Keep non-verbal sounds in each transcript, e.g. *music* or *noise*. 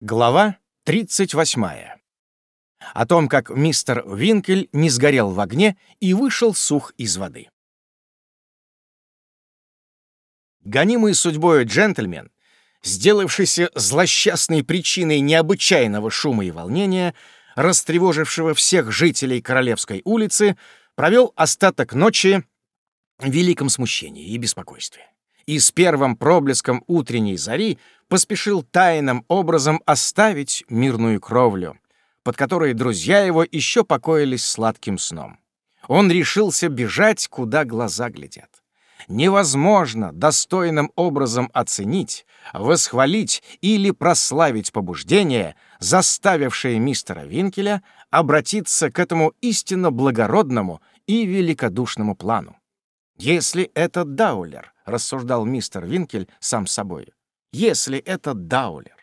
Глава 38. О том, как мистер Винкель не сгорел в огне и вышел сух из воды. Гонимый судьбой джентльмен, сделавшийся злосчастной причиной необычайного шума и волнения, растревожившего всех жителей Королевской улицы, провел остаток ночи в великом смущении и беспокойстве и с первым проблеском утренней зари поспешил тайным образом оставить мирную кровлю, под которой друзья его еще покоились сладким сном. Он решился бежать, куда глаза глядят. Невозможно достойным образом оценить, восхвалить или прославить побуждение, заставившее мистера Винкеля обратиться к этому истинно благородному и великодушному плану. Если это Даулер, рассуждал мистер Винкель сам собой, если это Даулер,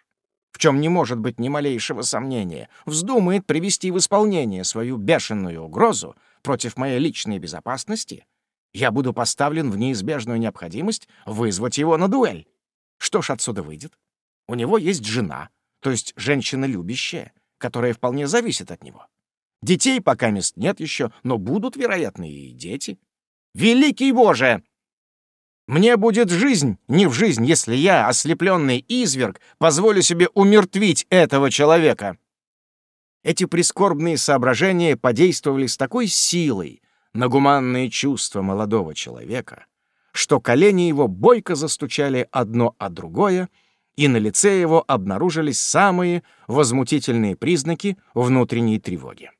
в чем не может быть ни малейшего сомнения, вздумает привести в исполнение свою бешеную угрозу против моей личной безопасности, я буду поставлен в неизбежную необходимость вызвать его на дуэль. Что ж отсюда выйдет? У него есть жена, то есть женщина любящая, которая вполне зависит от него. Детей пока мест нет еще, но будут, вероятно, и дети. Великий Боже! Мне будет жизнь, не в жизнь, если я, ослепленный изверг, позволю себе умертвить этого человека. Эти прискорбные соображения подействовали с такой силой на гуманные чувства молодого человека, что колени его бойко застучали одно от другое, и на лице его обнаружились самые возмутительные признаки внутренней тревоги.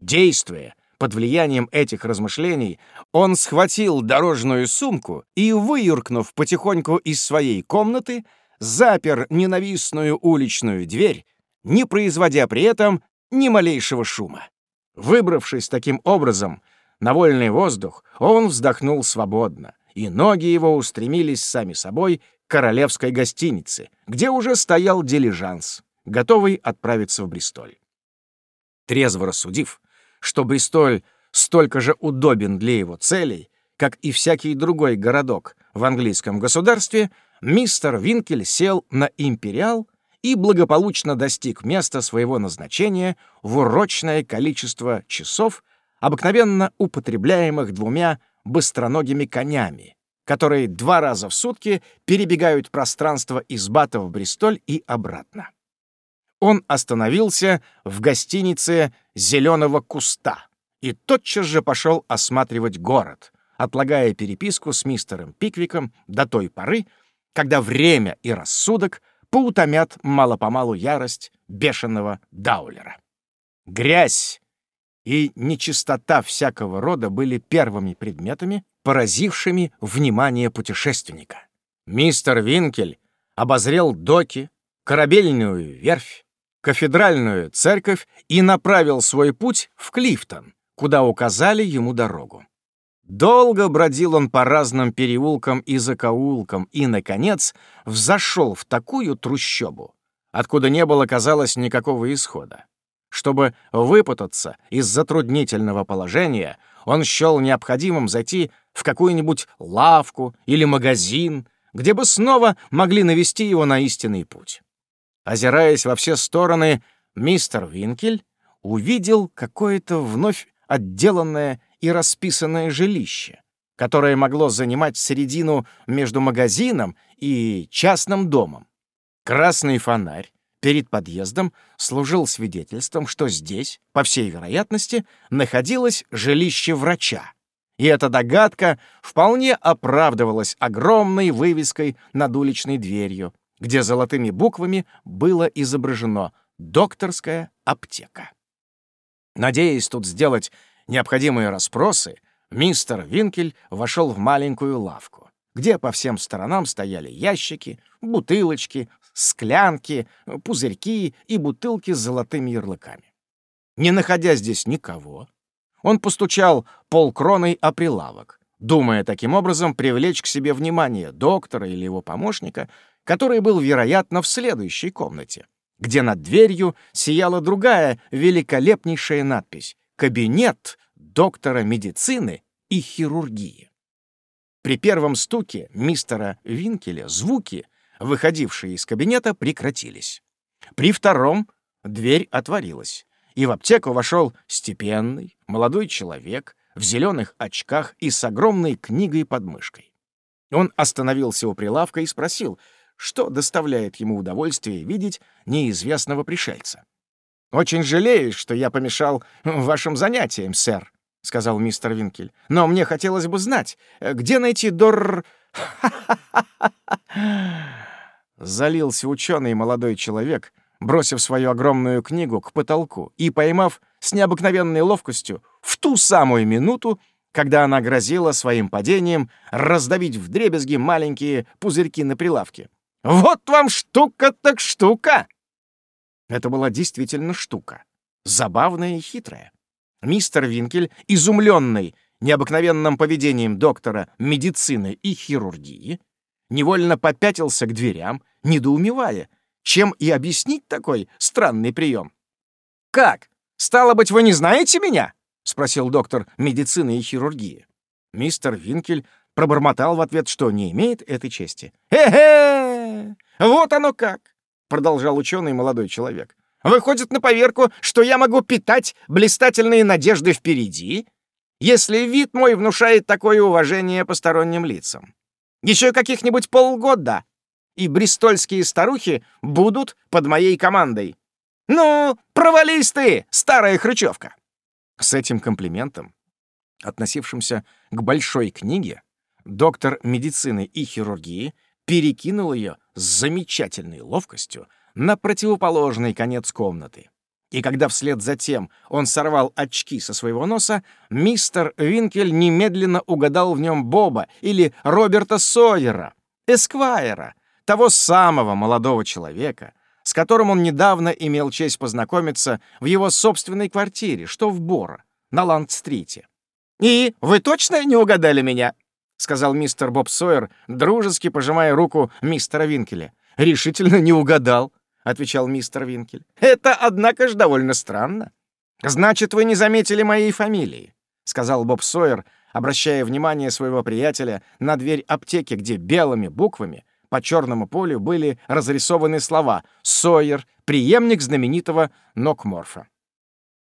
Действуя под влиянием этих размышлений он схватил дорожную сумку и, выюркнув потихоньку из своей комнаты, запер ненавистную уличную дверь, не производя при этом ни малейшего шума. Выбравшись таким образом на вольный воздух, он вздохнул свободно, и ноги его устремились сами собой к королевской гостинице, где уже стоял дилижанс, готовый отправиться в Бристоль. Трезво рассудив, что Бристоль столько же удобен для его целей, как и всякий другой городок в английском государстве, мистер Винкель сел на «Империал» и благополучно достиг места своего назначения в урочное количество часов, обыкновенно употребляемых двумя быстроногими конями, которые два раза в сутки перебегают пространство из Бата в Бристоль и обратно он остановился в гостинице «Зеленого куста» и тотчас же пошел осматривать город, отлагая переписку с мистером Пиквиком до той поры, когда время и рассудок поутомят мало-помалу ярость бешеного Даулера. Грязь и нечистота всякого рода были первыми предметами, поразившими внимание путешественника. Мистер Винкель обозрел доки, корабельную верфь, кафедральную церковь и направил свой путь в Клифтон, куда указали ему дорогу. Долго бродил он по разным переулкам и закоулкам и, наконец, взошел в такую трущобу, откуда не было, казалось, никакого исхода. Чтобы выпутаться из затруднительного положения, он счел необходимым зайти в какую-нибудь лавку или магазин, где бы снова могли навести его на истинный путь. Озираясь во все стороны, мистер Винкель увидел какое-то вновь отделанное и расписанное жилище, которое могло занимать середину между магазином и частным домом. Красный фонарь перед подъездом служил свидетельством, что здесь, по всей вероятности, находилось жилище врача. И эта догадка вполне оправдывалась огромной вывеской над уличной дверью, где золотыми буквами было изображено «Докторская аптека». Надеясь тут сделать необходимые расспросы, мистер Винкель вошел в маленькую лавку, где по всем сторонам стояли ящики, бутылочки, склянки, пузырьки и бутылки с золотыми ярлыками. Не находя здесь никого, он постучал полкроной о прилавок, думая таким образом привлечь к себе внимание доктора или его помощника, который был, вероятно, в следующей комнате, где над дверью сияла другая великолепнейшая надпись «Кабинет доктора медицины и хирургии». При первом стуке мистера Винкеля звуки, выходившие из кабинета, прекратились. При втором дверь отворилась, и в аптеку вошел степенный, молодой человек в зеленых очках и с огромной книгой под мышкой. Он остановился у прилавка и спросил, что доставляет ему удовольствие видеть неизвестного пришельца. «Очень жалею, что я помешал вашим занятиям, сэр», — сказал мистер Винкель. «Но мне хотелось бы знать, где найти Дор...» *laughs* Залился ученый молодой человек, бросив свою огромную книгу к потолку и поймав с необыкновенной ловкостью в ту самую минуту, когда она грозила своим падением раздавить вдребезги маленькие пузырьки на прилавке. «Вот вам штука так штука!» Это была действительно штука. Забавная и хитрая. Мистер Винкель, изумленный необыкновенным поведением доктора медицины и хирургии, невольно попятился к дверям, недоумевая, чем и объяснить такой странный прием. «Как? Стало быть, вы не знаете меня?» — спросил доктор медицины и хирургии. Мистер Винкель пробормотал в ответ, что не имеет этой чести. «Хе-хе! Вот оно как! продолжал ученый молодой человек. «Выходит на поверку, что я могу питать блистательные надежды впереди, если вид мой внушает такое уважение посторонним лицам. Еще каких-нибудь полгода, и бристольские старухи будут под моей командой. Ну, провались ты, старая хрычевка!» С этим комплиментом, относившимся к большой книге, доктор медицины и хирургии перекинул ее с замечательной ловкостью на противоположный конец комнаты. И когда вслед за тем он сорвал очки со своего носа, мистер Винкель немедленно угадал в нем Боба или Роберта Сойера, Эсквайра, того самого молодого человека, с которым он недавно имел честь познакомиться в его собственной квартире, что в Бора, на Ланд-стрите. «И вы точно не угадали меня?» — сказал мистер Боб Сойер, дружески пожимая руку мистера Винкеля. «Решительно не угадал», — отвечал мистер Винкель. «Это, однако ж, довольно странно. Значит, вы не заметили моей фамилии», — сказал Боб Сойер, обращая внимание своего приятеля на дверь аптеки, где белыми буквами по черному полю были разрисованы слова «Сойер, преемник знаменитого Нокморфа».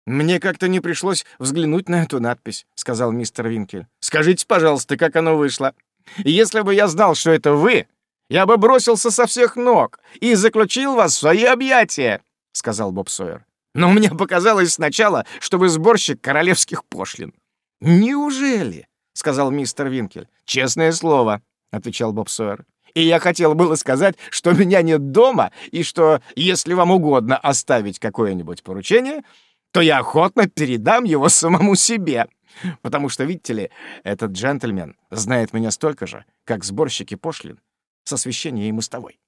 «Мне как-то не пришлось взглянуть на эту надпись», — сказал мистер Винкель. «Скажите, пожалуйста, как оно вышло? Если бы я знал, что это вы, я бы бросился со всех ног и заключил вас в свои объятия», — сказал Боб Сойер. «Но мне показалось сначала, что вы сборщик королевских пошлин». «Неужели?» — сказал мистер Винкель. «Честное слово», — отвечал Боб Сойер. «И я хотел было сказать, что меня нет дома, и что, если вам угодно оставить какое-нибудь поручение, то я охотно передам его самому себе. Потому что, видите ли, этот джентльмен знает меня столько же, как сборщики пошлин с освещения и мостовой.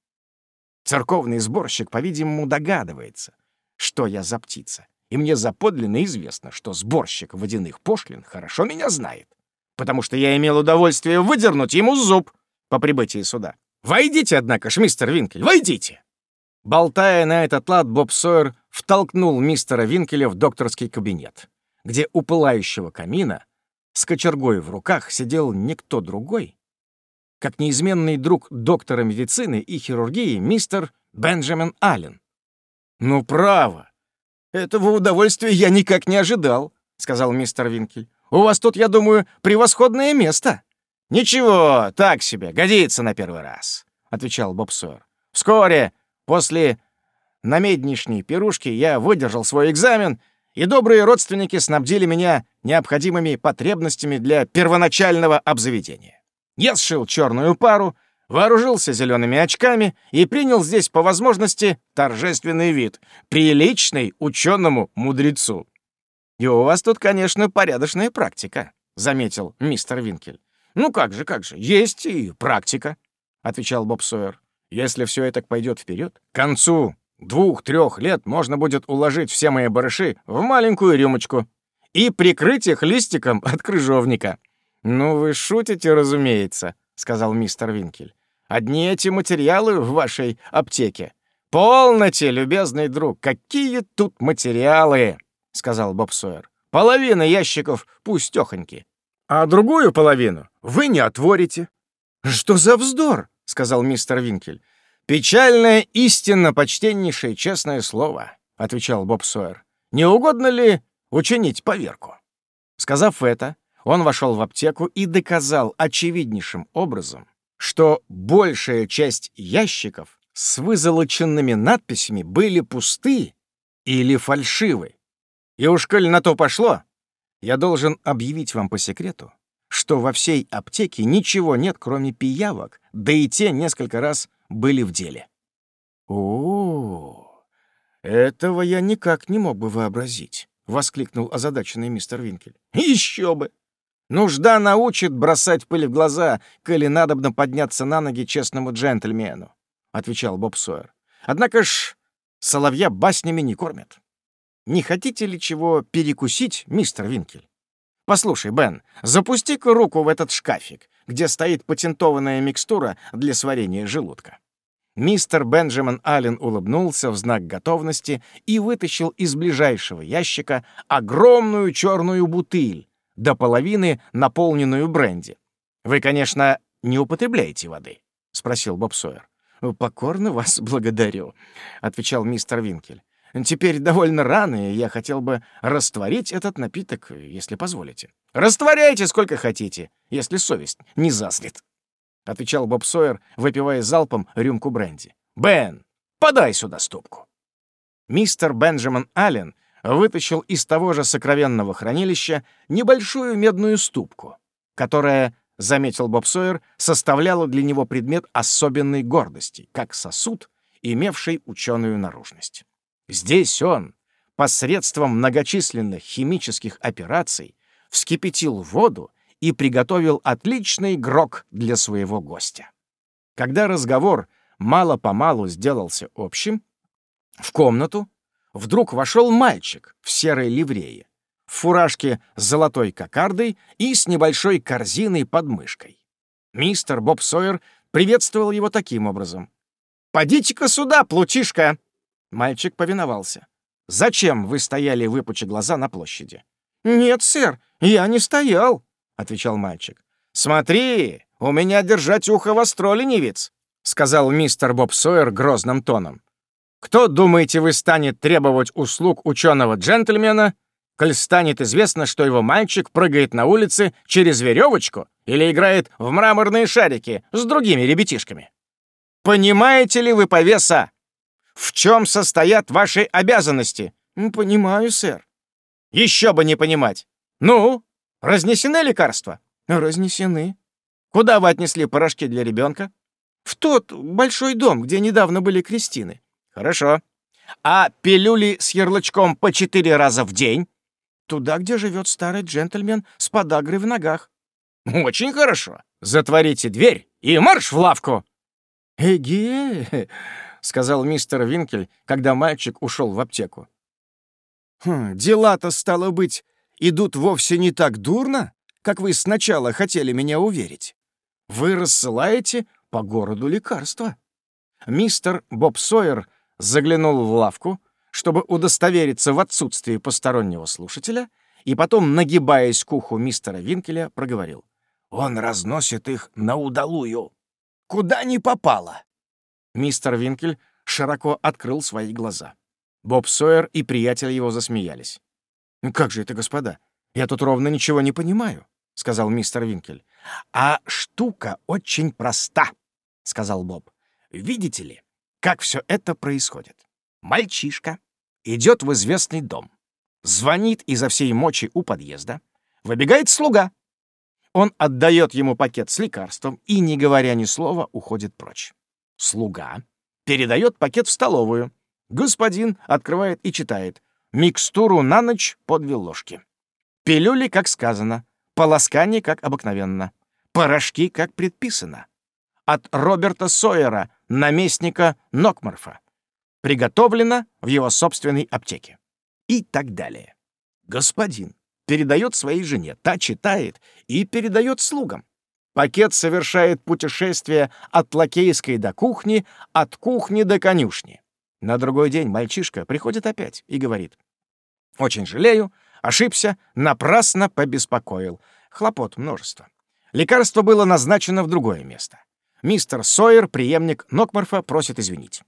Церковный сборщик, по-видимому, догадывается, что я за птица. И мне заподлинно известно, что сборщик водяных пошлин хорошо меня знает, потому что я имел удовольствие выдернуть ему зуб по прибытии суда. Войдите, однако ж, мистер Винкель, войдите!» Болтая на этот лад, Боб Сойер втолкнул мистера Винкеля в докторский кабинет, где у пылающего камина с кочергой в руках сидел никто другой, как неизменный друг доктора медицины и хирургии мистер Бенджамин Аллен. «Ну, право! Этого удовольствия я никак не ожидал», — сказал мистер Винкель. «У вас тут, я думаю, превосходное место». «Ничего, так себе, годится на первый раз», — отвечал Боб Сойер. «Вскоре После намеднишней пирушки я выдержал свой экзамен, и добрые родственники снабдили меня необходимыми потребностями для первоначального обзаведения. Я сшил черную пару, вооружился зелеными очками и принял здесь по возможности торжественный вид, приличный ученому мудрецу. «И у вас тут, конечно, порядочная практика», — заметил мистер Винкель. «Ну как же, как же, есть и практика», — отвечал Боб Сойер. Если все это пойдет вперед, к концу двух-трех лет можно будет уложить все мои барыши в маленькую рюмочку и прикрыть их листиком от крыжовника. «Ну, вы шутите, разумеется», — сказал мистер Винкель. «Одни эти материалы в вашей аптеке». «Полноте, любезный друг, какие тут материалы!» — сказал Боб Сойер. «Половина ящиков пустёхоньки, а другую половину вы не отворите». «Что за вздор?» — сказал мистер Винкель. «Печальная истина, почтеннейшее честное слово», — отвечал Боб Сойер. «Не угодно ли учинить поверку?» Сказав это, он вошел в аптеку и доказал очевиднейшим образом, что большая часть ящиков с вызолоченными надписями были пусты или фальшивы. И уж коль на то пошло, я должен объявить вам по секрету, что во всей аптеке ничего нет, кроме пиявок, да и те несколько раз были в деле. «О, этого я никак не мог бы вообразить», — воскликнул озадаченный мистер Винкель. «Еще бы! Нужда научит бросать пыль в глаза, коли надобно подняться на ноги честному джентльмену», — отвечал Боб Сойер. «Однако ж соловья баснями не кормят. Не хотите ли чего перекусить, мистер Винкель? Послушай, Бен, запусти-ка руку в этот шкафик, где стоит патентованная микстура для сварения желудка». Мистер Бенджамин Аллен улыбнулся в знак готовности и вытащил из ближайшего ящика огромную черную бутыль, до половины наполненную бренди. «Вы, конечно, не употребляете воды?» — спросил Боб Сойер. «Покорно вас благодарю», — отвечал мистер Винкель. «Теперь довольно рано, и я хотел бы растворить этот напиток, если позволите». «Растворяйте сколько хотите, если совесть не заслит», — отвечал Боб Сойер, выпивая залпом рюмку бренди. «Бен, подай сюда стопку». Мистер Бенджамин Аллен вытащил из того же сокровенного хранилища небольшую медную ступку, которая, заметил Боб Сойер, составляла для него предмет особенной гордости, как сосуд, имевший ученую наружность. Здесь он, посредством многочисленных химических операций, вскипятил воду и приготовил отличный грок для своего гостя. Когда разговор мало-помалу сделался общим, в комнату вдруг вошел мальчик в серой ливрее, в фуражке с золотой кокардой и с небольшой корзиной под мышкой. Мистер Боб Сойер приветствовал его таким образом. «Подите-ка сюда, плутишка!» Мальчик повиновался. «Зачем вы стояли, выпучи глаза, на площади?» «Нет, сэр, я не стоял», — отвечал мальчик. «Смотри, у меня держать ухо востро, ленивец», — сказал мистер Боб Сойер грозным тоном. Кто, думаете вы, станет требовать услуг ученого-джентльмена, коль станет известно, что его мальчик прыгает на улице через веревочку или играет в мраморные шарики с другими ребятишками? Понимаете ли вы, повеса, в чем состоят ваши обязанности? Понимаю, сэр. Еще бы не понимать. Ну, разнесены лекарства? Разнесены. Куда вы отнесли порошки для ребенка? В тот большой дом, где недавно были крестины. Хорошо. А пилюли с ярлычком по четыре раза в день? Туда, где живет старый джентльмен с подагрой в ногах. Очень хорошо. Затворите дверь и марш в лавку. Эге, сказал мистер Винкель, когда мальчик ушел в аптеку. Хм, дела-то, стало быть, идут вовсе не так дурно, как вы сначала хотели меня уверить. Вы рассылаете по городу лекарства. Мистер Боб Сойер заглянул в лавку, чтобы удостовериться в отсутствии постороннего слушателя, и потом, нагибаясь к уху мистера Винкеля, проговорил. «Он разносит их на удалую. Куда ни попало!» Мистер Винкель широко открыл свои глаза. Боб Сойер и приятель его засмеялись. «Как же это, господа? Я тут ровно ничего не понимаю», — сказал мистер Винкель. «А штука очень проста», — сказал Боб. «Видите ли, как все это происходит? Мальчишка идет в известный дом, звонит изо всей мочи у подъезда, выбегает слуга. Он отдает ему пакет с лекарством и, не говоря ни слова, уходит прочь. Слуга передает пакет в столовую. Господин открывает и читает. Микстуру на ночь по две ложки. Пилюли, как сказано. Полоскание, как обыкновенно. Порошки, как предписано. От Роберта Сойера наместника Нокмарфа, приготовлено в его собственной аптеке. И так далее. Господин передает своей жене, та читает и передает слугам. Пакет совершает путешествие от лакейской до кухни, от кухни до конюшни. На другой день мальчишка приходит опять и говорит. «Очень жалею, ошибся, напрасно побеспокоил. Хлопот множество. Лекарство было назначено в другое место. мистер Сойер, преемник Нокморфа, просит извинить.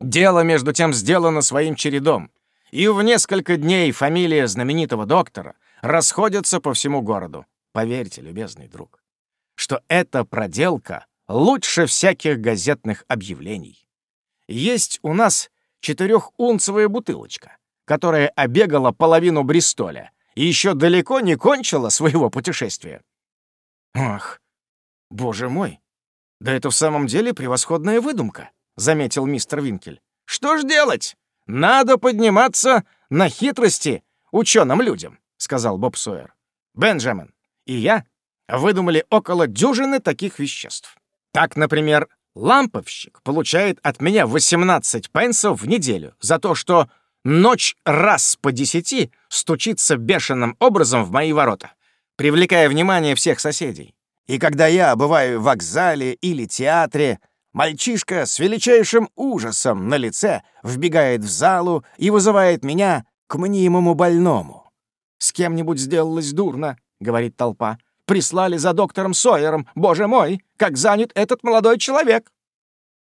Дело, между тем, сделано своим чередом, и в несколько дней фамилия знаменитого доктора расходится по всему городу. Поверьте, любезный друг, что эта проделка лучше всяких газетных объявлений. Есть у нас четырехунцевая бутылочка, которая обегала половину Бристоля и еще далеко не кончила своего путешествия. Ах, боже мой, да это в самом деле превосходная выдумка, заметил мистер Винкель. Что ж делать? Надо подниматься на хитрости ученым людям, сказал Боб Сойер. Бенджамин и я выдумали около дюжины таких веществ. Так, например, ламповщик получает от меня 18 пенсов в неделю за то, что ночь раз по десяти стучится бешеным образом в мои ворота, привлекая внимание всех соседей. И когда я бываю в вокзале или театре, мальчишка с величайшим ужасом на лице вбегает в залу и вызывает меня к мнимому больному. «С кем-нибудь сделалось дурно», — говорит толпа. «Прислали за доктором Сойером. Боже мой, как занят этот молодой человек!»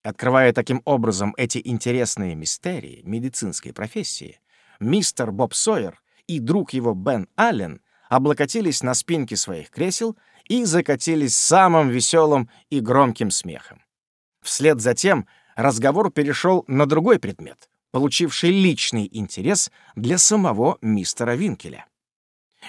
Открывая таким образом эти интересные мистерии медицинской профессии, мистер Боб Сойер и друг его Бен Аллен облокотились на спинки своих кресел и закатились самым веселым и громким смехом. Вслед за тем разговор перешел на другой предмет, получивший личный интерес для самого мистера Винкеля.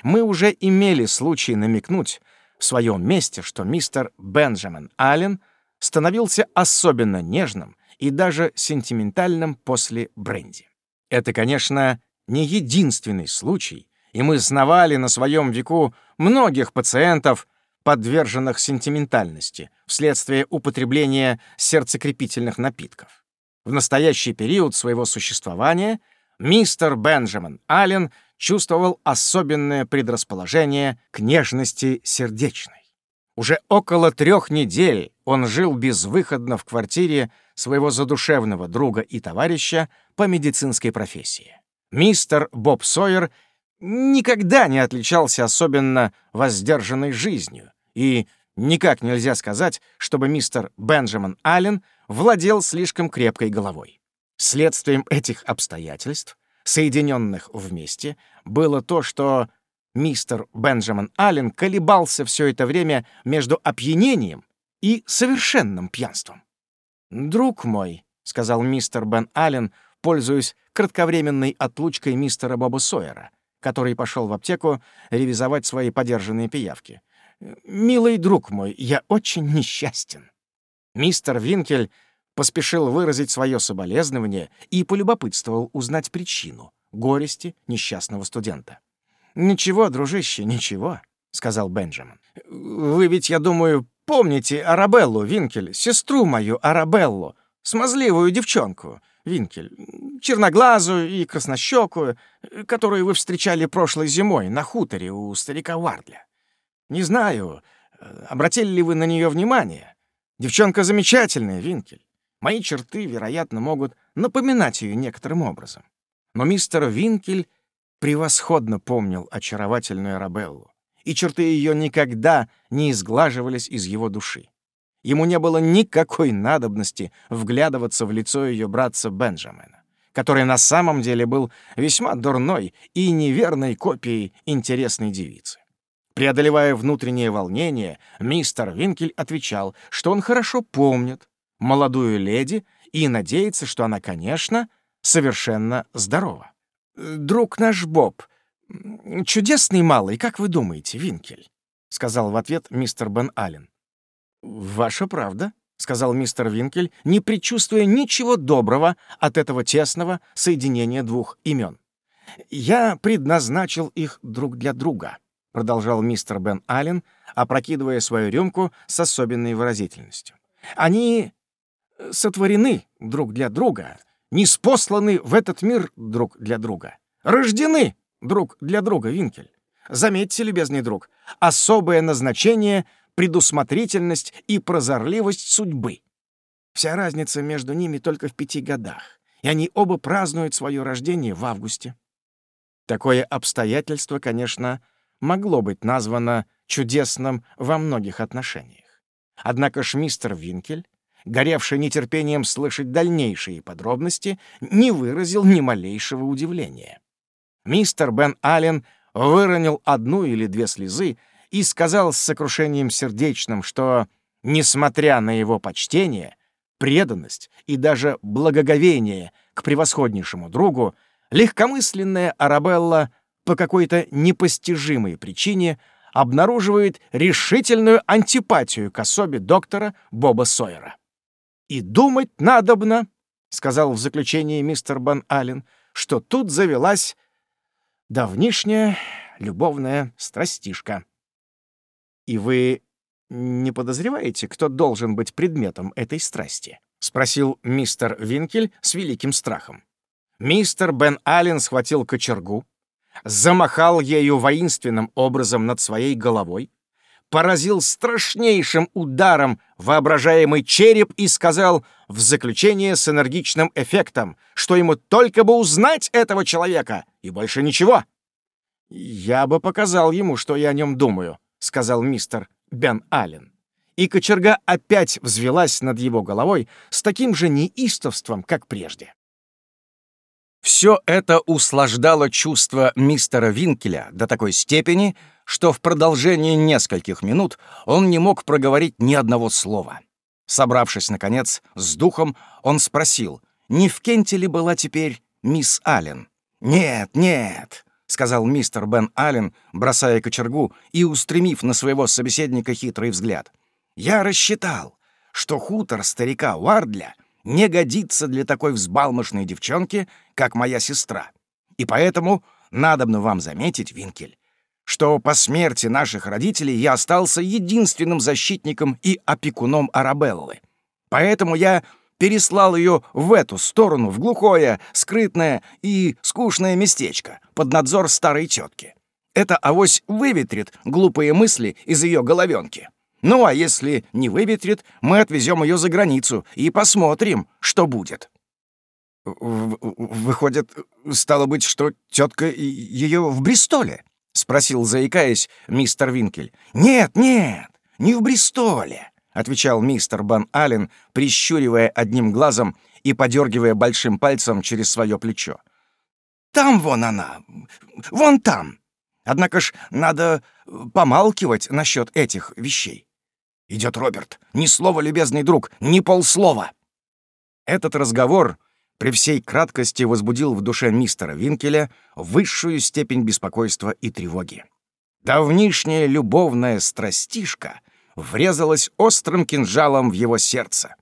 Мы уже имели случай намекнуть в своем месте, что мистер Бенджамин Аллен — становился особенно нежным и даже сентиментальным после бренди. Это, конечно, не единственный случай, и мы знавали на своем веку многих пациентов, подверженных сентиментальности вследствие употребления сердцекрепительных напитков. В настоящий период своего существования мистер Бенджамин Аллен чувствовал особенное предрасположение к нежности сердечной. Уже около трех недель он жил безвыходно в квартире своего задушевного друга и товарища по медицинской профессии. Мистер Боб Сойер никогда не отличался особенно воздержанной жизнью, и никак нельзя сказать, чтобы мистер Бенджамин Аллен владел слишком крепкой головой. Следствием этих обстоятельств, соединенных вместе, было то, что Мистер Бенджамин Аллен колебался все это время между опьянением и совершенным пьянством. «Друг мой», — сказал мистер Бен Аллен, пользуясь кратковременной отлучкой мистера Боба Сойера, который пошел в аптеку ревизовать свои подержанные пиявки. «Милый друг мой, я очень несчастен». Мистер Винкель поспешил выразить свое соболезнование и полюбопытствовал узнать причину горести несчастного студента. «Ничего, дружище, ничего», — сказал Бенджамин. «Вы ведь, я думаю, помните Арабеллу, Винкель, сестру мою Арабеллу, смазливую девчонку, Винкель, черноглазую и краснощекую, которую вы встречали прошлой зимой на хуторе у старика Вардля. Не знаю, обратили ли вы на нее внимание. Девчонка замечательная, Винкель. Мои черты, вероятно, могут напоминать ее некоторым образом. Но мистер Винкель превосходно помнил очаровательную Арабеллу, и черты ее никогда не изглаживались из его души. Ему не было никакой надобности вглядываться в лицо ее братца Бенджамина, который на самом деле был весьма дурной и неверной копией интересной девицы. Преодолевая внутреннее волнение, мистер Винкель отвечал, что он хорошо помнит молодую леди и надеется, что она, конечно, совершенно здорова. «Друг наш Боб, чудесный малый, как вы думаете, Винкель?» — сказал в ответ мистер Бен Аллен. «Ваша правда», — сказал мистер Винкель, не предчувствуя ничего доброго от этого тесного соединения двух имен. «Я предназначил их друг для друга», — продолжал мистер Бен Аллен, опрокидывая свою рюмку с особенной выразительностью. «Они сотворены друг для друга, не спосланы в этот мир друг для друга. Рождены друг для друга, Винкель. Заметьте, любезный друг, особое назначение, предусмотрительность и прозорливость судьбы. Вся разница между ними только в пяти годах, и они оба празднуют свое рождение в августе. Такое обстоятельство, конечно, могло быть названо чудесным во многих отношениях. Однако ж мистер Винкель, горевший нетерпением слышать дальнейшие подробности, не выразил ни малейшего удивления. Мистер Бен Аллен выронил одну или две слезы и сказал с сокрушением сердечным, что, несмотря на его почтение, преданность и даже благоговение к превосходнейшему другу, легкомысленная Арабелла по какой-то непостижимой причине обнаруживает решительную антипатию к особе доктора Боба Сойера. «И думать надобно», — сказал в заключении мистер Бан Аллен, «что тут завелась давнишняя любовная страстишка». «И вы не подозреваете, кто должен быть предметом этой страсти?» — спросил мистер Винкель с великим страхом. Мистер Бен Аллен схватил кочергу, замахал ею воинственным образом над своей головой, поразил страшнейшим ударом воображаемый череп и сказал в заключение с энергичным эффектом, что ему только бы узнать этого человека и больше ничего. «Я бы показал ему, что я о нем думаю», — сказал мистер Бен Аллен. И кочерга опять взвелась над его головой с таким же неистовством, как прежде. Все это услаждало чувство мистера Винкеля до такой степени, что в продолжении нескольких минут он не мог проговорить ни одного слова. Собравшись, наконец, с духом, он спросил, не в Кенте ли была теперь мисс Аллен? «Нет, нет», — сказал мистер Бен Аллен, бросая кочергу и устремив на своего собеседника хитрый взгляд. «Я рассчитал, что хутор старика Уардля — не годится для такой взбалмошной девчонки, как моя сестра. И поэтому надобно вам заметить, Винкель, что по смерти наших родителей я остался единственным защитником и опекуном Арабеллы. Поэтому я переслал ее в эту сторону, в глухое, скрытное и скучное местечко, под надзор старой тетки. Это авось выветрит глупые мысли из ее головенки. Ну, а если не выветрит, мы отвезем ее за границу и посмотрим, что будет. «Выходит, стало быть, что тетка ее в Бристоле?» — спросил, заикаясь, мистер Винкель. «Нет, нет, не в Бристоле», — отвечал мистер Бан Аллен, прищуривая одним глазом и подергивая большим пальцем через свое плечо. «Там вон она, вон там. Однако ж надо помалкивать насчет этих вещей. Идет Роберт. Ни слова, любезный друг, ни полслова. Этот разговор при всей краткости возбудил в душе мистера Винкеля высшую степень беспокойства и тревоги. Давнишняя любовная страстишка врезалась острым кинжалом в его сердце.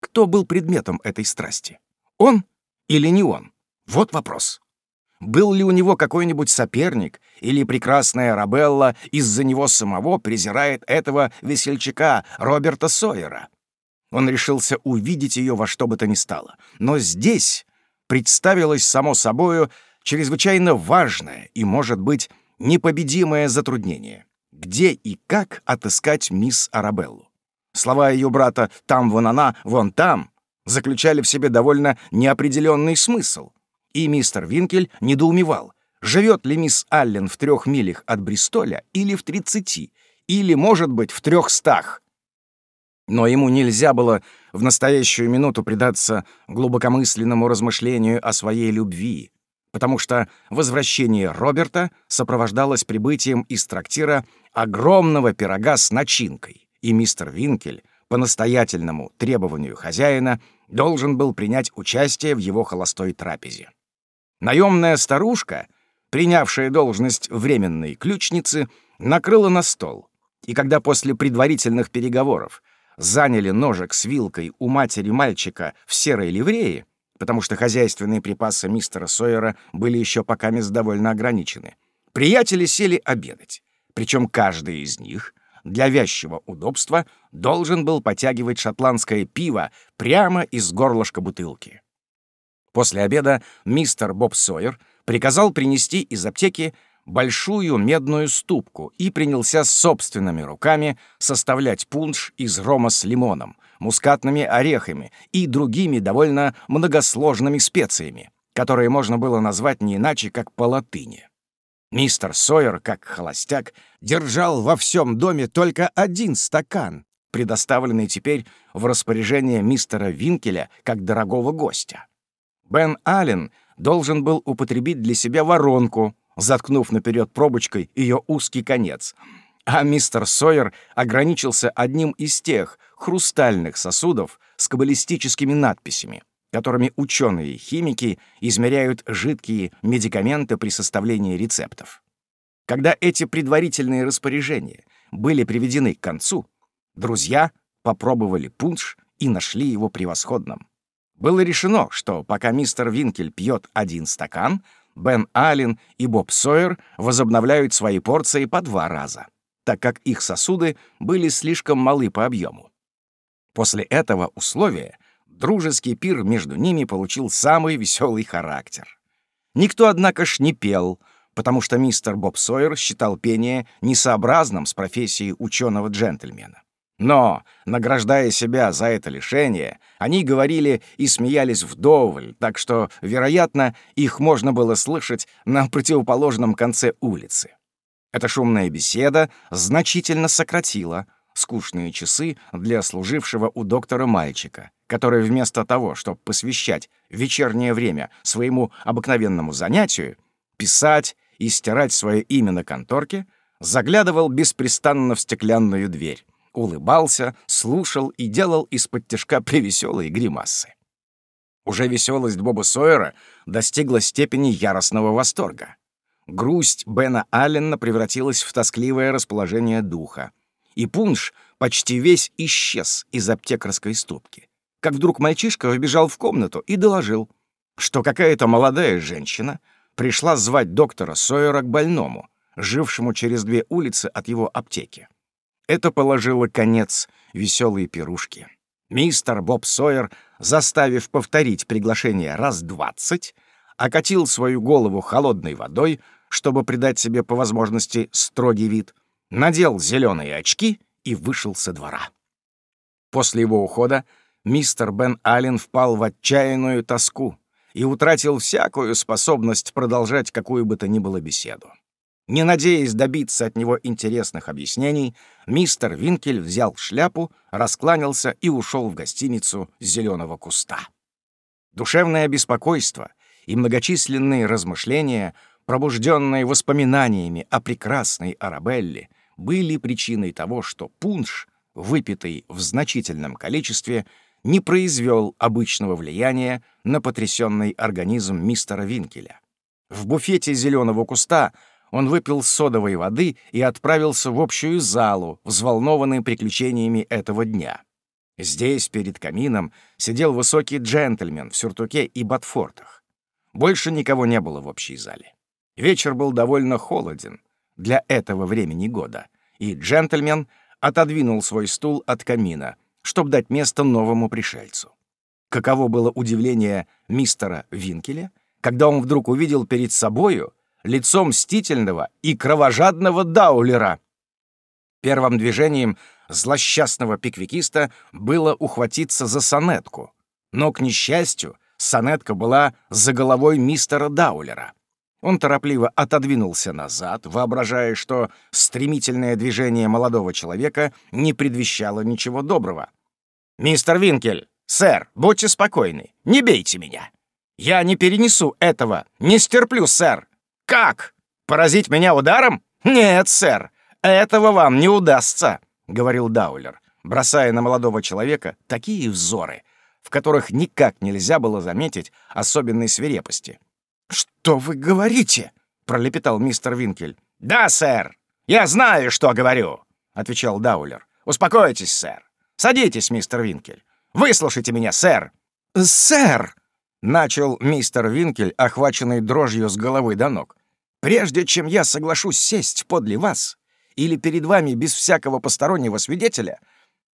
Кто был предметом этой страсти? Он или не он? Вот вопрос. Был ли у него какой-нибудь соперник, или прекрасная Арабелла из-за него самого презирает этого весельчака Роберта Сойера? Он решился увидеть ее во что бы то ни стало. Но здесь представилось само собою чрезвычайно важное и, может быть, непобедимое затруднение. Где и как отыскать мисс Арабеллу? Слова ее брата «там вон она, вон там» заключали в себе довольно неопределенный смысл — и мистер Винкель недоумевал, живет ли мисс Аллен в трех милях от Бристоля или в тридцати, или, может быть, в трехстах. Но ему нельзя было в настоящую минуту предаться глубокомысленному размышлению о своей любви, потому что возвращение Роберта сопровождалось прибытием из трактира огромного пирога с начинкой, и мистер Винкель по настоятельному требованию хозяина должен был принять участие в его холостой трапезе. Наемная старушка, принявшая должность временной ключницы, накрыла на стол, и когда после предварительных переговоров заняли ножик с вилкой у матери мальчика в серой ливрее, потому что хозяйственные припасы мистера Сойера были еще пока довольно ограничены, приятели сели обедать, причем каждый из них для вязчего удобства должен был потягивать шотландское пиво прямо из горлышка бутылки. После обеда мистер Боб Сойер приказал принести из аптеки большую медную ступку и принялся собственными руками составлять пунш из рома с лимоном, мускатными орехами и другими довольно многосложными специями, которые можно было назвать не иначе, как по латыни. Мистер Сойер, как холостяк, держал во всем доме только один стакан, предоставленный теперь в распоряжение мистера Винкеля как дорогого гостя. Бен Аллен должен был употребить для себя воронку, заткнув наперед пробочкой ее узкий конец, а мистер Сойер ограничился одним из тех хрустальных сосудов с каббалистическими надписями, которыми ученые и химики измеряют жидкие медикаменты при составлении рецептов. Когда эти предварительные распоряжения были приведены к концу, друзья попробовали пунш и нашли его превосходным. Было решено, что пока мистер Винкель пьет один стакан, Бен Аллен и Боб Сойер возобновляют свои порции по два раза, так как их сосуды были слишком малы по объему. После этого условия дружеский пир между ними получил самый веселый характер. Никто, однако ж, не пел, потому что мистер Боб Сойер считал пение несообразным с профессией ученого-джентльмена. Но, награждая себя за это лишение, они говорили и смеялись вдоволь, так что, вероятно, их можно было слышать на противоположном конце улицы. Эта шумная беседа значительно сократила скучные часы для служившего у доктора мальчика, который вместо того, чтобы посвящать вечернее время своему обыкновенному занятию, писать и стирать свое имя на конторке, заглядывал беспрестанно в стеклянную дверь, улыбался, слушал и делал из-под тяжка превеселые гримасы. Уже веселость Боба Сойера достигла степени яростного восторга. Грусть Бена Аллена превратилась в тоскливое расположение духа. И пунш почти весь исчез из аптекарской ступки. Как вдруг мальчишка вбежал в комнату и доложил, что какая-то молодая женщина пришла звать доктора Сойера к больному, жившему через две улицы от его аптеки. Это положило конец веселой пирушке. Мистер Боб Сойер, заставив повторить приглашение раз двадцать, окатил свою голову холодной водой, чтобы придать себе по возможности строгий вид, надел зеленые очки и вышел со двора. После его ухода мистер Бен Аллен впал в отчаянную тоску и утратил всякую способность продолжать какую бы то ни было беседу. Не надеясь добиться от него интересных объяснений, мистер Винкель взял шляпу, раскланялся и ушел в гостиницу «Зеленого куста». Душевное беспокойство и многочисленные размышления, пробужденные воспоминаниями о прекрасной Арабелле, были причиной того, что пунш, выпитый в значительном количестве, не произвел обычного влияния на потрясенный организм мистера Винкеля. В буфете «Зеленого куста» он выпил содовой воды и отправился в общую залу, взволнованный приключениями этого дня. Здесь, перед камином, сидел высокий джентльмен в сюртуке и ботфортах. Больше никого не было в общей зале. Вечер был довольно холоден для этого времени года, и джентльмен отодвинул свой стул от камина, чтобы дать место новому пришельцу. Каково было удивление мистера Винкеля, когда он вдруг увидел перед собою лицом мстительного и кровожадного Даулера. Первым движением злосчастного пиквикиста было ухватиться за сонетку, но, к несчастью, сонетка была за головой мистера Даулера. Он торопливо отодвинулся назад, воображая, что стремительное движение молодого человека не предвещало ничего доброго. «Мистер Винкель, сэр, будьте спокойны, не бейте меня. Я не перенесу этого, не стерплю, сэр. Как? Поразить меня ударом? Нет, сэр, этого вам не удастся», — говорил Даулер, бросая на молодого человека такие взоры, в которых никак нельзя было заметить особенной свирепости. «Что вы говорите?» — пролепетал мистер Винкель. «Да, сэр, я знаю, что говорю», — отвечал Даулер. «Успокойтесь, сэр. Садитесь, мистер Винкель. Выслушайте меня, сэр». «Сэр!» — начал мистер Винкель, охваченный дрожью с головы до ног. «Прежде чем я соглашусь сесть подле вас или перед вами без всякого постороннего свидетеля,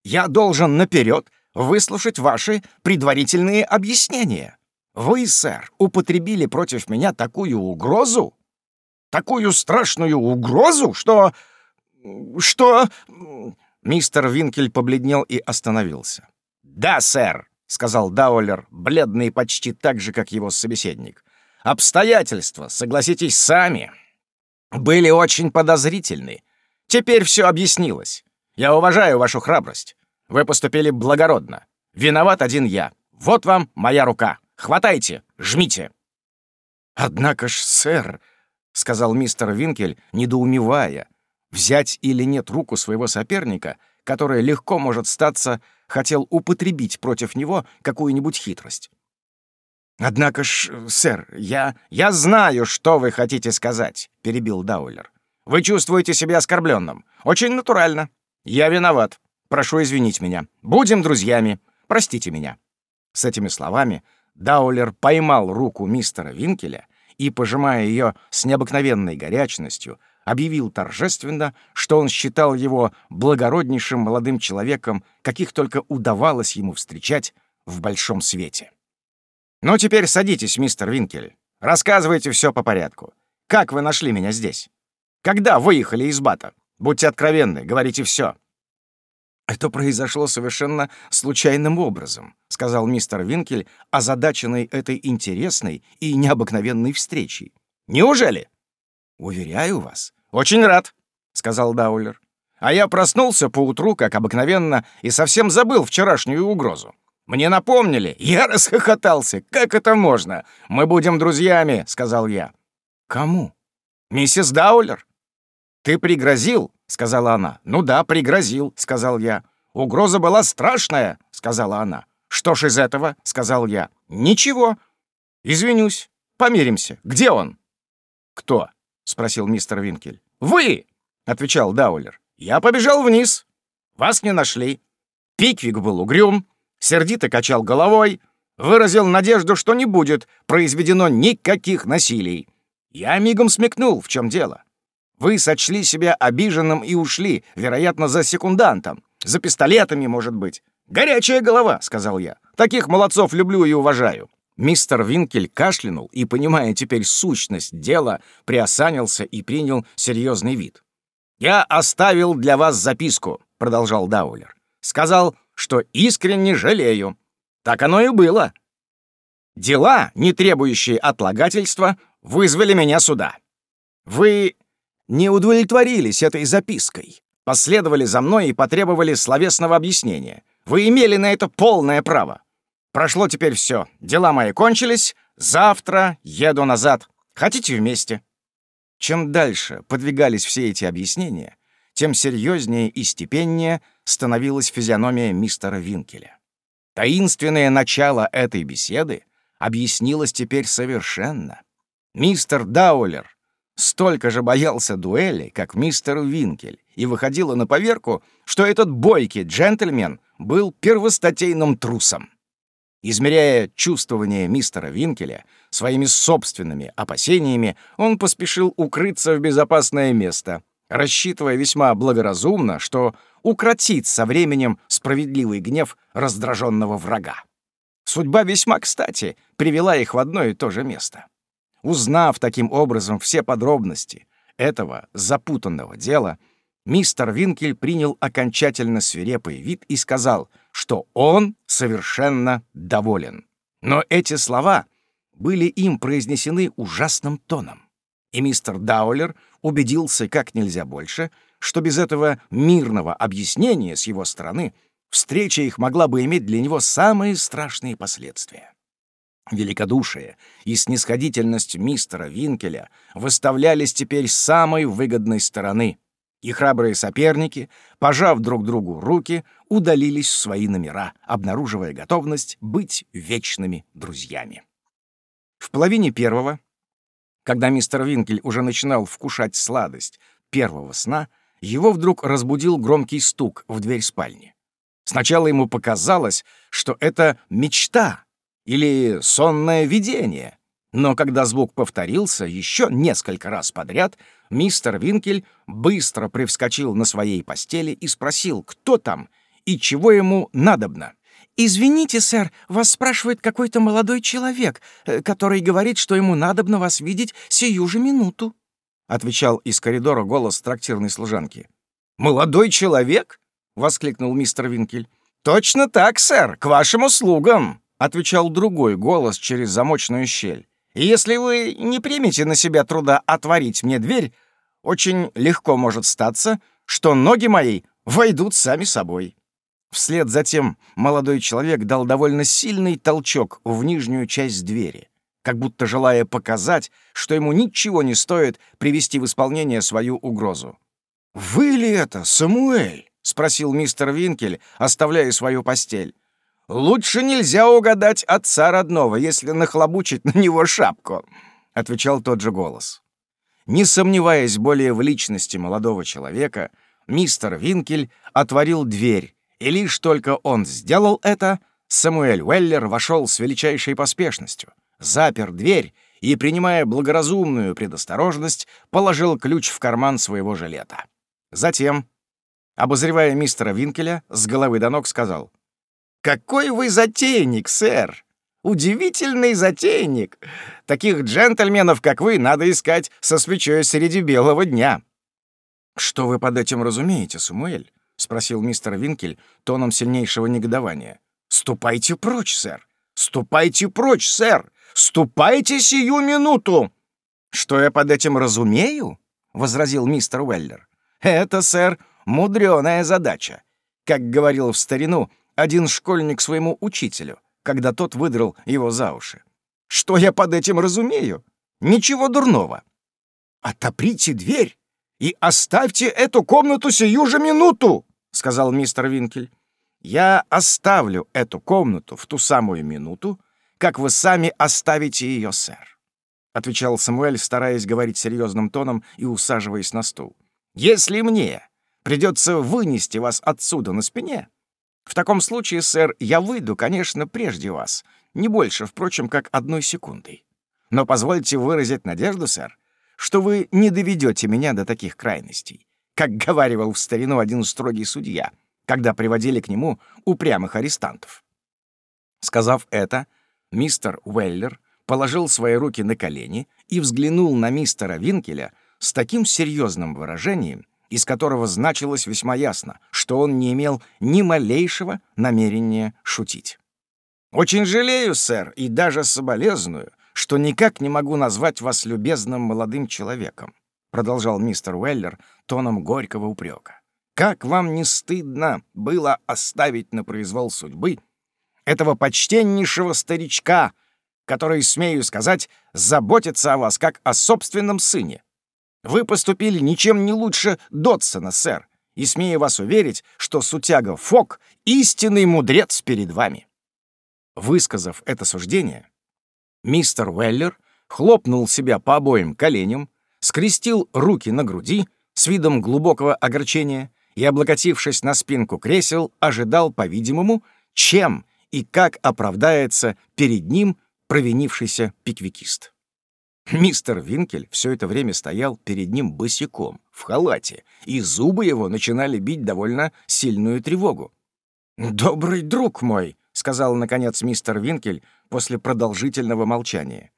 я должен наперед выслушать ваши предварительные объяснения. Вы, сэр, употребили против меня такую угрозу? Такую страшную угрозу, что... что...» Мистер Винкель побледнел и остановился. «Да, сэр», — сказал Даулер, бледный почти так же, как его собеседник. «Обстоятельства, согласитесь сами, были очень подозрительны. Теперь все объяснилось. Я уважаю вашу храбрость. Вы поступили благородно. Виноват один я. Вот вам моя рука. Хватайте, жмите!» «Однако ж, сэр», — сказал мистер Винкель, недоумевая, взять или нет руку своего соперника, которая легко может статься, хотел употребить против него какую-нибудь хитрость. «Однако ж, сэр, я... я знаю, что вы хотите сказать», — перебил Даулер. «Вы чувствуете себя оскорбленным. Очень натурально. Я виноват. Прошу извинить меня. Будем друзьями. Простите меня». С этими словами Даулер поймал руку мистера Винкеля и, пожимая ее с необыкновенной горячностью, объявил торжественно, что он считал его благороднейшим молодым человеком, каких только удавалось ему встречать в большом свете. «Ну, теперь садитесь, мистер Винкель. Рассказывайте все по порядку. Как вы нашли меня здесь? Когда выехали из Бата? Будьте откровенны, говорите все. «Это произошло совершенно случайным образом», — сказал мистер Винкель, озадаченный этой интересной и необыкновенной встречей. «Неужели?» «Уверяю вас». «Очень рад», — сказал Даулер. «А я проснулся поутру, как обыкновенно, и совсем забыл вчерашнюю угрозу. Мне напомнили, я *laughs* расхохотался. Как это можно? Мы будем друзьями, сказал я. Кому? Миссис Даулер. Ты пригрозил, сказала она. Ну да, пригрозил, сказал я. Угроза была страшная, сказала она. Что ж из этого, сказал я. Ничего. Извинюсь. Помиримся. Где он? Кто? спросил мистер Винкель. Вы, отвечал Даулер. Я побежал вниз. Вас не нашли. Пиквик был угрюм, сердито качал головой, выразил надежду, что не будет произведено никаких насилий. Я мигом смекнул, в чем дело. Вы сочли себя обиженным и ушли, вероятно, за секундантом, за пистолетами, может быть. «Горячая голова», — сказал я. «Таких молодцов люблю и уважаю». Мистер Винкель кашлянул и, понимая теперь сущность дела, приосанился и принял серьезный вид. «Я оставил для вас записку», — продолжал Даулер. «Сказал, что искренне жалею. Так оно и было. Дела, не требующие отлагательства, вызвали меня сюда. Вы не удовлетворились этой запиской, последовали за мной и потребовали словесного объяснения. Вы имели на это полное право. Прошло теперь все. Дела мои кончились. Завтра еду назад. Хотите вместе?» Чем дальше подвигались все эти объяснения, тем серьезнее и степеннее становилась физиономия мистера Винкеля. Таинственное начало этой беседы объяснилось теперь совершенно. Мистер Даулер столько же боялся дуэли, как мистер Винкель, и выходило на поверку, что этот бойкий джентльмен был первостатейным трусом. Измеряя чувствование мистера Винкеля своими собственными опасениями, он поспешил укрыться в безопасное место, рассчитывая весьма благоразумно, что укротит со временем справедливый гнев раздраженного врага. Судьба весьма кстати привела их в одно и то же место. Узнав таким образом все подробности этого запутанного дела, мистер Винкель принял окончательно свирепый вид и сказал, что он совершенно доволен. Но эти слова были им произнесены ужасным тоном. И мистер Даулер убедился как нельзя больше, что без этого мирного объяснения с его стороны встреча их могла бы иметь для него самые страшные последствия. Великодушие и снисходительность мистера Винкеля выставлялись теперь с самой выгодной стороны, и храбрые соперники, пожав друг другу руки, удалились в свои номера, обнаруживая готовность быть вечными друзьями. В половине первого когда мистер Винкель уже начинал вкушать сладость первого сна, его вдруг разбудил громкий стук в дверь спальни. Сначала ему показалось, что это мечта или сонное видение, но когда звук повторился еще несколько раз подряд, мистер Винкель быстро привскочил на своей постели и спросил, кто там и чего ему надобно. «Извините, сэр, вас спрашивает какой-то молодой человек, э, который говорит, что ему надобно вас видеть сию же минуту», — отвечал из коридора голос трактирной служанки. «Молодой человек?» — воскликнул мистер Винкель. «Точно так, сэр, к вашим услугам», — отвечал другой голос через замочную щель. «Если вы не примете на себя труда отворить мне дверь, очень легко может статься, что ноги мои войдут сами собой». Вслед за тем молодой человек дал довольно сильный толчок в нижнюю часть двери, как будто желая показать, что ему ничего не стоит привести в исполнение свою угрозу. «Вы ли это, Самуэль?» — спросил мистер Винкель, оставляя свою постель. «Лучше нельзя угадать отца родного, если нахлобучить на него шапку», — отвечал тот же голос. Не сомневаясь более в личности молодого человека, мистер Винкель отворил дверь, и лишь только он сделал это, Самуэль Уэллер вошел с величайшей поспешностью, запер дверь и, принимая благоразумную предосторожность, положил ключ в карман своего жилета. Затем, обозревая мистера Винкеля, с головы до ног сказал, «Какой вы затейник, сэр! Удивительный затейник! Таких джентльменов, как вы, надо искать со свечой среди белого дня!» «Что вы под этим разумеете, Самуэль?» — спросил мистер Винкель тоном сильнейшего негодования. «Ступайте прочь, сэр! Ступайте прочь, сэр! Ступайте сию минуту!» «Что я под этим разумею?» — возразил мистер Уэллер. «Это, сэр, мудреная задача. Как говорил в старину один школьник своему учителю, когда тот выдрал его за уши. Что я под этим разумею? Ничего дурного. Отоприте дверь и оставьте эту комнату сию же минуту!» — сказал мистер Винкель. «Я оставлю эту комнату в ту самую минуту, как вы сами оставите ее, сэр», — отвечал Самуэль, стараясь говорить серьезным тоном и усаживаясь на стул. «Если мне придется вынести вас отсюда на спине, в таком случае, сэр, я выйду, конечно, прежде вас, не больше, впрочем, как одной секундой. Но позвольте выразить надежду, сэр, что вы не доведете меня до таких крайностей как говаривал в старину один строгий судья, когда приводили к нему упрямых арестантов. Сказав это, мистер Уэллер положил свои руки на колени и взглянул на мистера Винкеля с таким серьезным выражением, из которого значилось весьма ясно, что он не имел ни малейшего намерения шутить. «Очень жалею, сэр, и даже соболезную, что никак не могу назвать вас любезным молодым человеком. — продолжал мистер Уэллер тоном горького упрека. «Как вам не стыдно было оставить на произвол судьбы этого почтеннейшего старичка, который, смею сказать, заботится о вас как о собственном сыне? Вы поступили ничем не лучше Дотсона, сэр, и смею вас уверить, что сутяга Фок — истинный мудрец перед вами». Высказав это суждение, мистер Уэллер хлопнул себя по обоим коленям, скрестил руки на груди с видом глубокого огорчения и, облокотившись на спинку кресел, ожидал, по-видимому, чем и как оправдается перед ним провинившийся пиквикист. Мистер Винкель все это время стоял перед ним босиком, в халате, и зубы его начинали бить довольно сильную тревогу. «Добрый друг мой», — сказал, наконец, мистер Винкель после продолжительного молчания.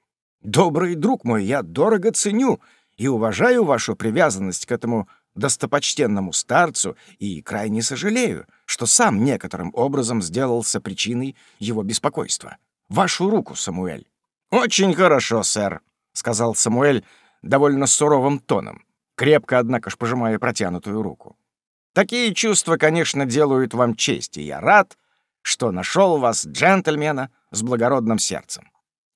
«Добрый друг мой, я дорого ценю и уважаю вашу привязанность к этому достопочтенному старцу и крайне сожалею, что сам некоторым образом сделался причиной его беспокойства. Вашу руку, Самуэль». «Очень хорошо, сэр», — сказал Самуэль довольно суровым тоном, крепко, однако ж, пожимая протянутую руку. «Такие чувства, конечно, делают вам честь, и я рад, что нашел вас, джентльмена, с благородным сердцем.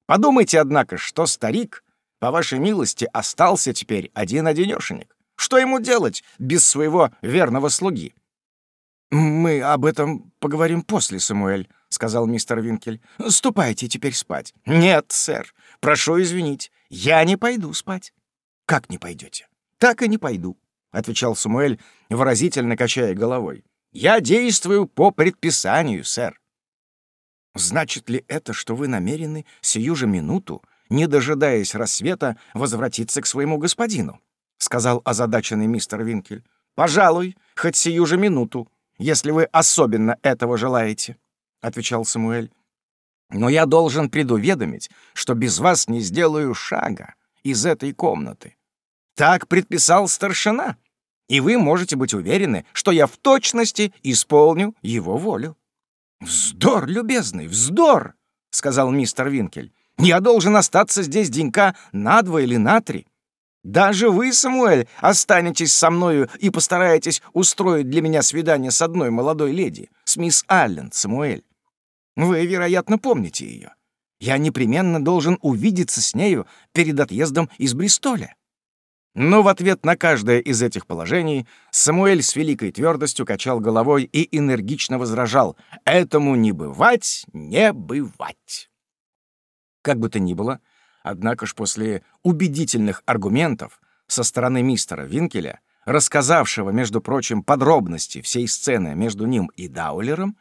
Подумайте, однако, что старик по вашей милости, остался теперь один-одинешенек. Что ему делать без своего верного слуги?» «Мы об этом поговорим после, Самуэль», — сказал мистер Винкель. «Ступайте теперь спать». «Нет, сэр, прошу извинить, я не пойду спать». «Как не пойдете?» «Так и не пойду», — отвечал Самуэль, выразительно качая головой. «Я действую по предписанию, сэр». «Значит ли это, что вы намерены сию же минуту не дожидаясь рассвета, возвратиться к своему господину», — сказал озадаченный мистер Винкель. «Пожалуй, хоть сию же минуту, если вы особенно этого желаете», — отвечал Самуэль. «Но я должен предуведомить, что без вас не сделаю шага из этой комнаты. Так предписал старшина, и вы можете быть уверены, что я в точности исполню его волю». «Вздор, любезный, вздор!» — сказал мистер Винкель. Я должен остаться здесь денька на два или на три. Даже вы, Самуэль, останетесь со мною и постараетесь устроить для меня свидание с одной молодой леди, с мисс Аллен, Самуэль. Вы, вероятно, помните ее. Я непременно должен увидеться с нею перед отъездом из Бристоля». Но в ответ на каждое из этих положений Самуэль с великой твердостью качал головой и энергично возражал «Этому не бывать, не бывать». Как бы то ни было, Однако ж после убедительных аргументов со стороны мистера Винкеля, рассказавшего, между прочим, подробности всей сцены между ним и Даулером,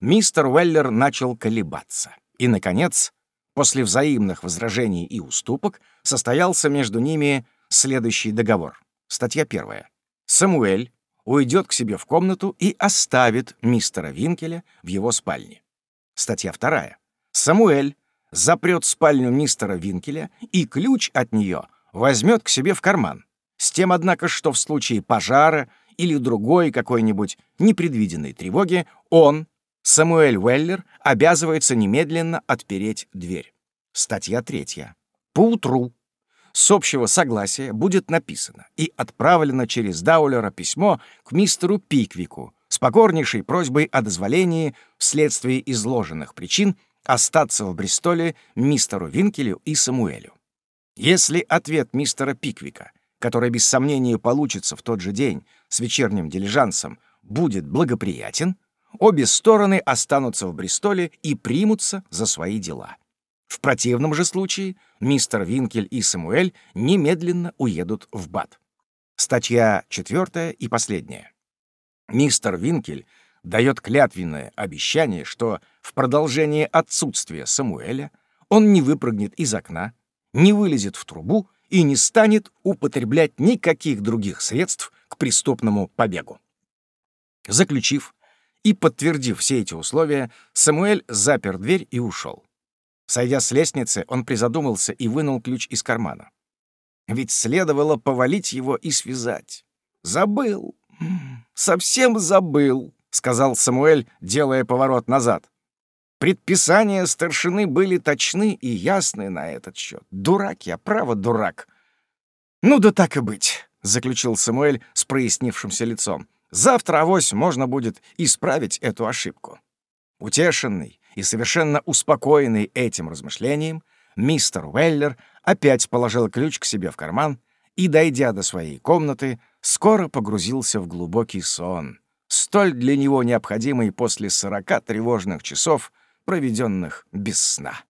мистер Уэллер начал колебаться. И, наконец, после взаимных возражений и уступок, состоялся между ними следующий договор. Статья первая. Самуэль уйдет к себе в комнату и оставит мистера Винкеля в его спальне. Статья вторая. Самуэль запрет спальню мистера Винкеля и ключ от нее возьмет к себе в карман. С тем, однако, что в случае пожара или другой какой-нибудь непредвиденной тревоги он, Самуэль Уэллер, обязывается немедленно отпереть дверь. Статья третья. Поутру с общего согласия будет написано и отправлено через Даулера письмо к мистеру Пиквику с покорнейшей просьбой о дозволении вследствие изложенных причин остаться в Бристоле мистеру Винкелю и Самуэлю. Если ответ мистера Пиквика, который без сомнения получится в тот же день с вечерним дилижансом, будет благоприятен, обе стороны останутся в Бристоле и примутся за свои дела. В противном же случае мистер Винкель и Самуэль немедленно уедут в Бат. Статья четвертая и последняя. Мистер Винкель дает клятвенное обещание, что в продолжение отсутствия Самуэля он не выпрыгнет из окна, не вылезет в трубу и не станет употреблять никаких других средств к преступному побегу. Заключив и подтвердив все эти условия, Самуэль запер дверь и ушел. Сойдя с лестницы, он призадумался и вынул ключ из кармана. Ведь следовало повалить его и связать. Забыл. Совсем забыл. — сказал Самуэль, делая поворот назад. Предписания старшины были точны и ясны на этот счет. Дурак я, право дурак. «Ну да так и быть», — заключил Самуэль с прояснившимся лицом. «Завтра, авось, можно будет исправить эту ошибку». Утешенный и совершенно успокоенный этим размышлением, мистер Уэллер опять положил ключ к себе в карман и, дойдя до своей комнаты, скоро погрузился в глубокий сон — столь для него необходимый после сорока тревожных часов, проведенных без сна.